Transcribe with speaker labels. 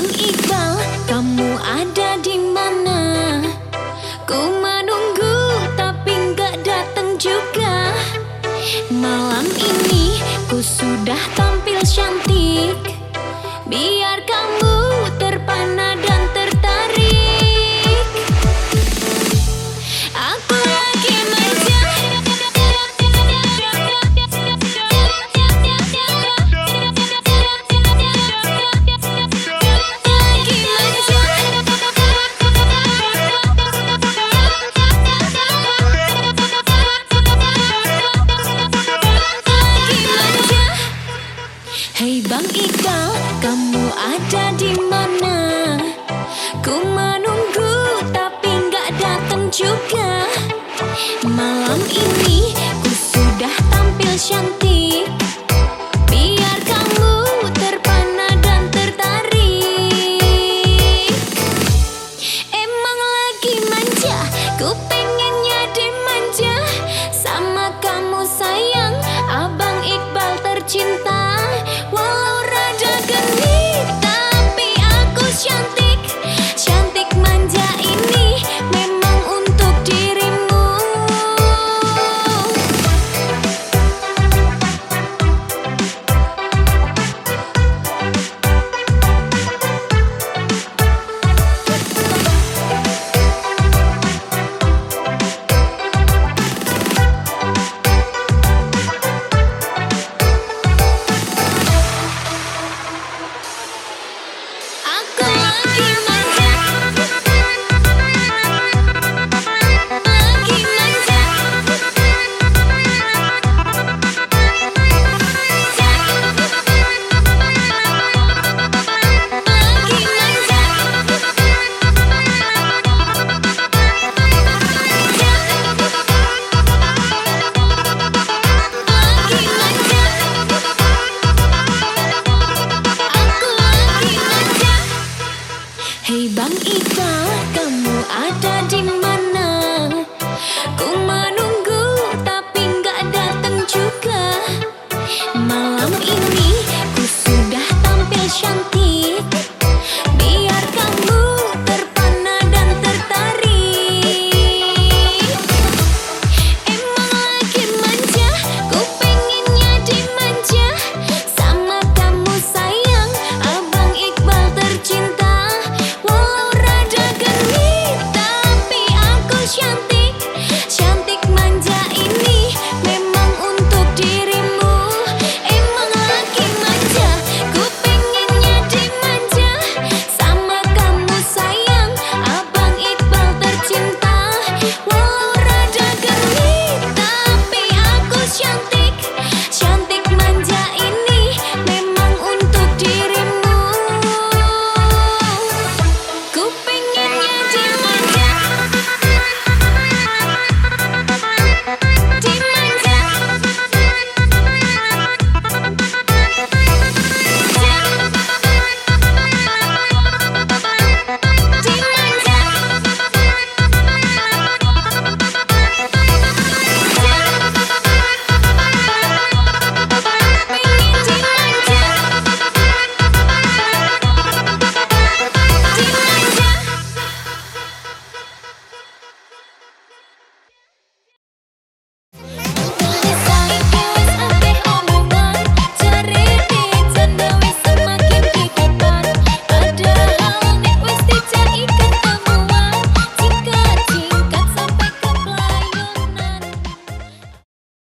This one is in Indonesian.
Speaker 1: Bang Iqbal, kamu ada di mana? Ku menunggu tapi gak datang juga. Malam ini ku sudah tampil cantik. Ku menunggu tapi nggak datang juga. Malam ini ku sudah tampil cantik. Biar kamu terpana dan tertarik. Emang lagi manja ku pengen な。